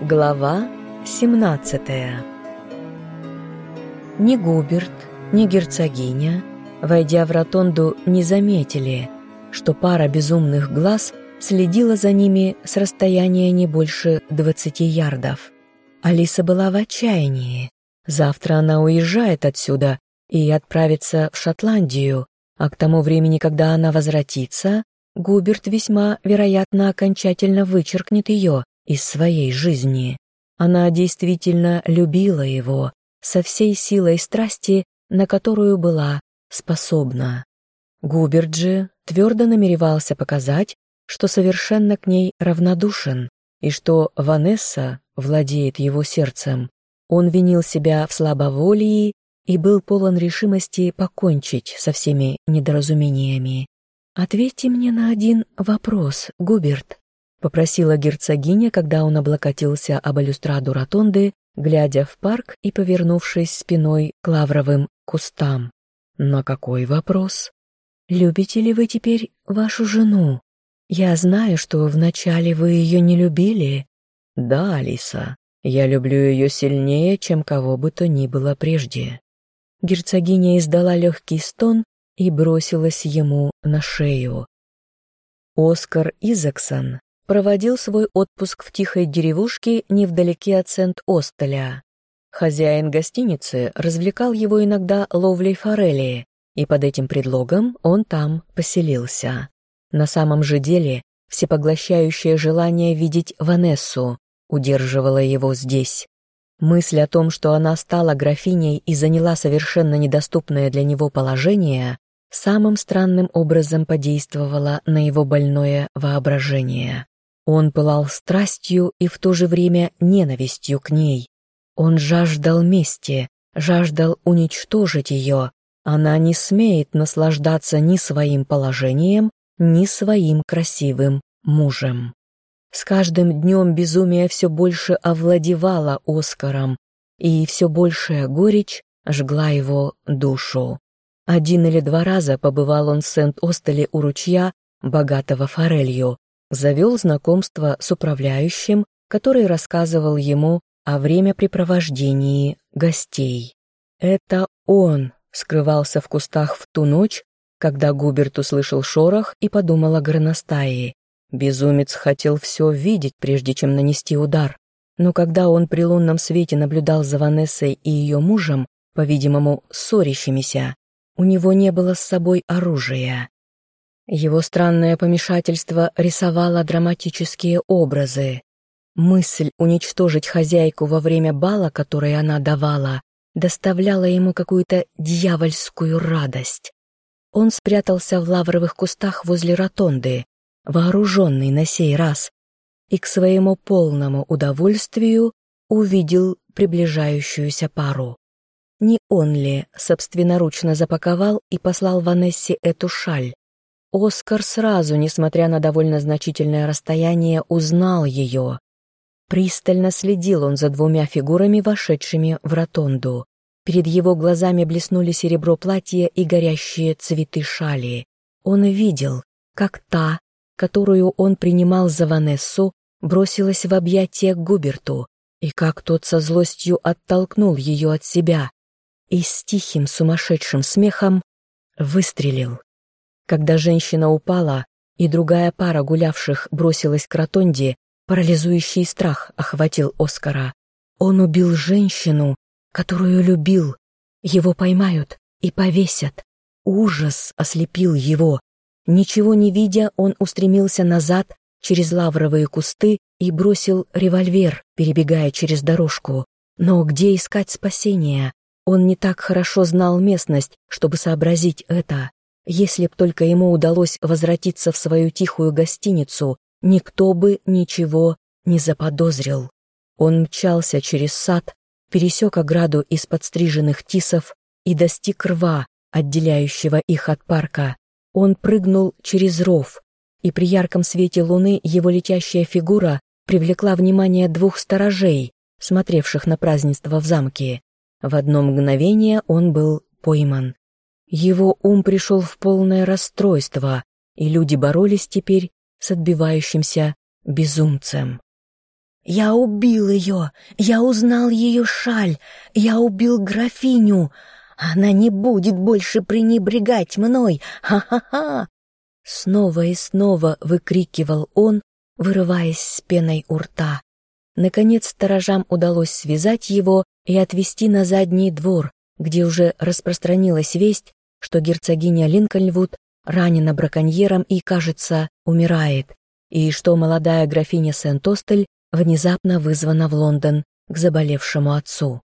Глава 17 Ни Губерт, ни герцогиня, войдя в ротонду, не заметили, что пара безумных глаз следила за ними с расстояния не больше 20 ярдов. Алиса была в отчаянии. Завтра она уезжает отсюда и отправится в Шотландию, а к тому времени, когда она возвратится, Губерт весьма вероятно окончательно вычеркнет ее из своей жизни. Она действительно любила его со всей силой страсти, на которую была способна. Губерджи твердо намеревался показать, что совершенно к ней равнодушен, и что Ванесса владеет его сердцем. Он винил себя в слабоволии и был полон решимости покончить со всеми недоразумениями. «Ответьте мне на один вопрос, Губерт», — попросила герцогиня, когда он облокотился об балюстраду ротонды, глядя в парк и повернувшись спиной к лавровым кустам. «На какой вопрос?» «Любите ли вы теперь вашу жену? Я знаю, что вначале вы ее не любили». «Да, Алиса, я люблю ее сильнее, чем кого бы то ни было прежде». Герцогиня издала легкий стон и бросилась ему на шею. Оскар Изаксон проводил свой отпуск в тихой деревушке невдалеке от Сент-Остеля. Хозяин гостиницы развлекал его иногда ловлей форели, и под этим предлогом он там поселился. На самом же деле всепоглощающее желание видеть Ванессу удерживало его здесь. Мысль о том, что она стала графиней и заняла совершенно недоступное для него положение, самым странным образом подействовала на его больное воображение. Он пылал страстью и в то же время ненавистью к ней. Он жаждал мести, жаждал уничтожить ее. Она не смеет наслаждаться ни своим положением, ни своим красивым мужем. С каждым днем безумие все больше овладевало Оскаром, и все большая горечь жгла его душу. Один или два раза побывал он в Сент-Остеле у ручья, богатого форелью, завел знакомство с управляющим, который рассказывал ему о времяпрепровождении гостей. Это он скрывался в кустах в ту ночь, когда Губерт услышал шорох и подумал о горностае. Безумец хотел все видеть, прежде чем нанести удар. Но когда он при лунном свете наблюдал за Ванессой и ее мужем, по-видимому, ссорящимися, у него не было с собой оружия. Его странное помешательство рисовало драматические образы. Мысль уничтожить хозяйку во время бала, который она давала, доставляла ему какую-то дьявольскую радость. Он спрятался в лавровых кустах возле ротонды, вооруженный на сей раз, и к своему полному удовольствию увидел приближающуюся пару. Не он ли собственноручно запаковал и послал Ванессе эту шаль? Оскар сразу, несмотря на довольно значительное расстояние, узнал ее. Пристально следил он за двумя фигурами, вошедшими в ротонду. Перед его глазами блеснули серебро платья и горящие цветы шали. Он видел, как та, которую он принимал за Ванессу, бросилась в объятия к Губерту, и как тот со злостью оттолкнул ее от себя и с тихим сумасшедшим смехом выстрелил. Когда женщина упала, и другая пара гулявших бросилась к ротонде, парализующий страх охватил Оскара. Он убил женщину, которую любил. Его поймают и повесят. Ужас ослепил его. Ничего не видя, он устремился назад через лавровые кусты и бросил револьвер, перебегая через дорожку. Но где искать спасения? Он не так хорошо знал местность, чтобы сообразить это. Если б только ему удалось возвратиться в свою тихую гостиницу, никто бы ничего не заподозрил. Он мчался через сад, пересек ограду из подстриженных тисов и достиг рва, отделяющего их от парка. Он прыгнул через ров, и при ярком свете луны его летящая фигура привлекла внимание двух сторожей, смотревших на празднество в замке. В одно мгновение он был пойман. Его ум пришел в полное расстройство, и люди боролись теперь с отбивающимся безумцем. Я убил ее! Я узнал ее шаль! Я убил графиню! Она не будет больше пренебрегать мной! Ха-ха-ха!» Снова и снова выкрикивал он, вырываясь с пеной у рта. Наконец сторожам удалось связать его и отвезти на задний двор, где уже распространилась весть, что герцогиня Линкольнвуд ранена браконьером и, кажется, умирает, и что молодая графиня Сент-Остель внезапно вызвана в Лондон к заболевшему отцу.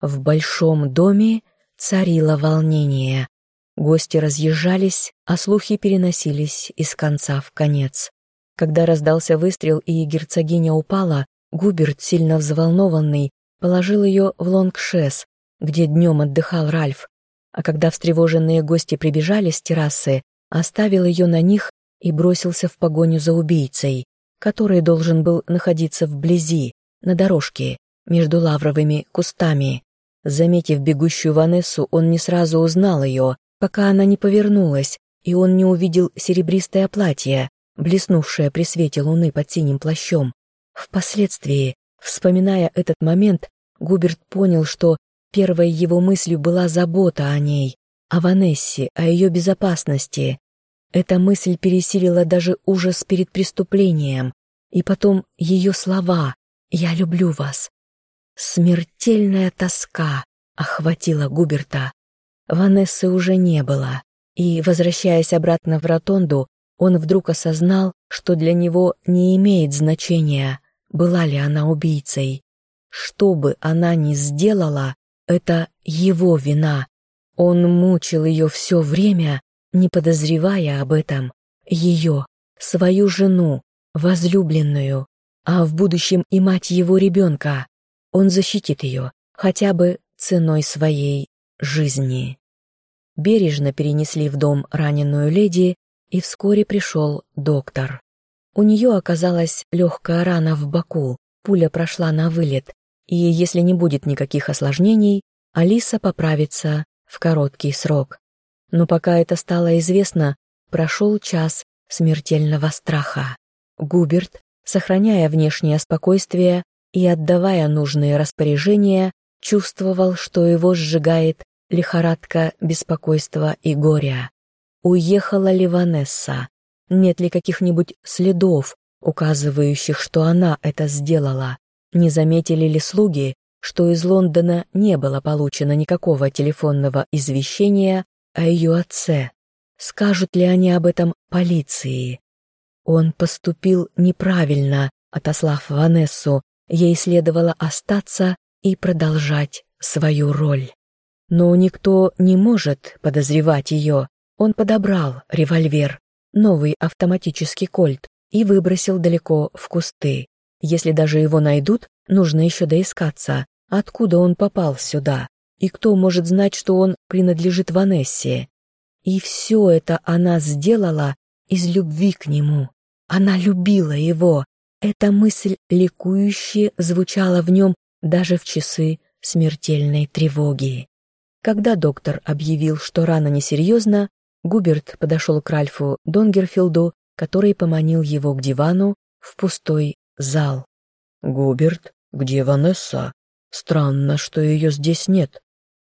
В большом доме царило волнение. Гости разъезжались, а слухи переносились из конца в конец. Когда раздался выстрел и герцогиня упала, Губерт, сильно взволнованный, положил ее в лонгшес, где днем отдыхал Ральф, а когда встревоженные гости прибежали с террасы, оставил ее на них и бросился в погоню за убийцей, который должен был находиться вблизи, на дорожке, между лавровыми кустами. Заметив бегущую Ванессу, он не сразу узнал ее, пока она не повернулась, и он не увидел серебристое платье, блеснувшее при свете луны под синим плащом. Впоследствии, вспоминая этот момент, Губерт понял, что первой его мыслью была забота о ней, о Ванессе, о ее безопасности, эта мысль пересилила даже ужас перед преступлением, и потом ее слова «Я люблю вас». Смертельная тоска охватила Губерта. Ванессы уже не было, и, возвращаясь обратно в ротонду, он вдруг осознал, что для него не имеет значения, была ли она убийцей. Что бы она ни сделала, это его вина. Он мучил ее все время, не подозревая об этом, ее, свою жену, возлюбленную, а в будущем и мать его ребенка. Он защитит ее, хотя бы ценой своей жизни. Бережно перенесли в дом раненую леди, и вскоре пришел доктор. У нее оказалась легкая рана в боку, пуля прошла на вылет, и если не будет никаких осложнений, Алиса поправится в короткий срок. Но пока это стало известно, прошел час смертельного страха. Губерт, сохраняя внешнее спокойствие и отдавая нужные распоряжения, чувствовал, что его сжигает лихорадка беспокойства и горя. Уехала ли Ванесса? Нет ли каких-нибудь следов, указывающих, что она это сделала? Не заметили ли слуги, что из Лондона не было получено никакого телефонного извещения о ее отце. Скажут ли они об этом полиции? Он поступил неправильно, отослав Ванессу, ей следовало остаться и продолжать свою роль. Но никто не может подозревать ее. Он подобрал револьвер, новый автоматический кольт, и выбросил далеко в кусты. Если даже его найдут, нужно еще доискаться, откуда он попал сюда. И кто может знать, что он принадлежит Ванессе? И все это она сделала из любви к нему. Она любила его. Эта мысль ликующе звучала в нем даже в часы смертельной тревоги. Когда доктор объявил, что рана несерьезна, Губерт подошел к Ральфу Донгерфилду, который поманил его к дивану в пустой зал. «Губерт, где Ванесса? Странно, что ее здесь нет».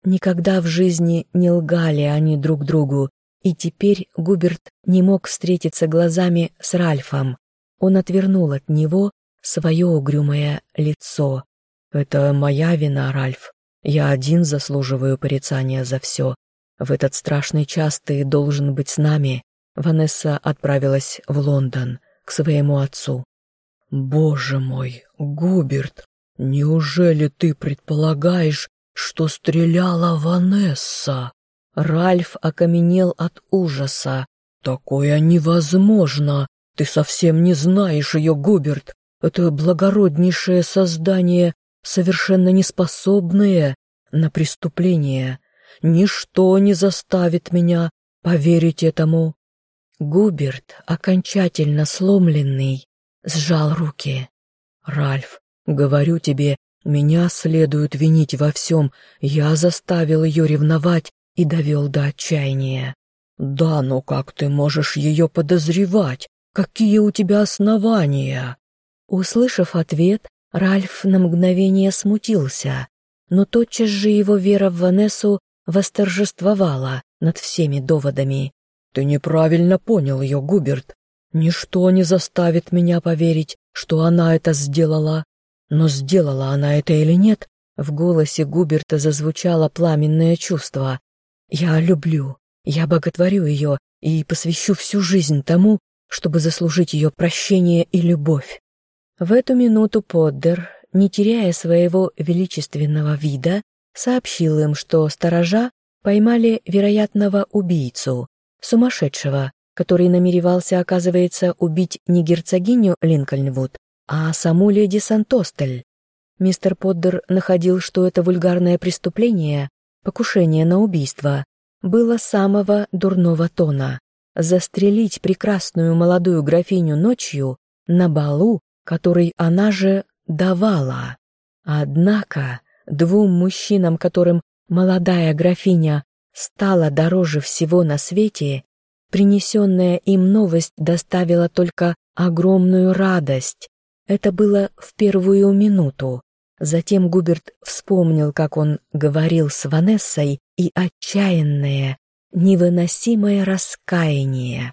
Никогда в жизни не лгали они друг другу, и теперь Губерт не мог встретиться глазами с Ральфом. Он отвернул от него свое угрюмое лицо. «Это моя вина, Ральф. Я один заслуживаю порицания за все. В этот страшный час ты должен быть с нами». Ванесса отправилась в Лондон, к своему отцу. «Боже мой, Губерт, неужели ты предполагаешь, что стреляла Ванесса. Ральф окаменел от ужаса. «Такое невозможно! Ты совсем не знаешь ее, Губерт! Это благороднейшее создание, совершенно неспособное на преступление. Ничто не заставит меня поверить этому». Губерт, окончательно сломленный, сжал руки. «Ральф, говорю тебе, меня следует винить во всем, я заставил ее ревновать и довел до отчаяния. Да, но как ты можешь ее подозревать? Какие у тебя основания? Услышав ответ, Ральф на мгновение смутился, но тотчас же его вера в Ванессу восторжествовала над всеми доводами. «Ты неправильно понял ее, Губерт. Ничто не заставит меня поверить, что она это сделала. Но сделала она это или нет, в голосе Губерта зазвучало пламенное чувство. «Я люблю, я боготворю ее и посвящу всю жизнь тому, чтобы заслужить ее прощение и любовь». В эту минуту Поддер, не теряя своего величественного вида, сообщил им, что сторожа поймали вероятного убийцу, сумасшедшего, который намеревался, оказывается, убить не герцогиню Линкольнвуд, а саму леди Сантостель. Мистер Поддер находил, что это вульгарное преступление, покушение на убийство, было самого дурного тона. Застрелить прекрасную молодую графиню ночью на балу, который она же давала. Однако двум мужчинам, которым молодая графиня стала дороже всего на свете, принесенная им новость доставила только огромную радость. Это было в первую минуту. Затем Губерт вспомнил, как он говорил с Ванессой, и отчаянное, невыносимое раскаяние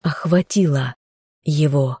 охватило его.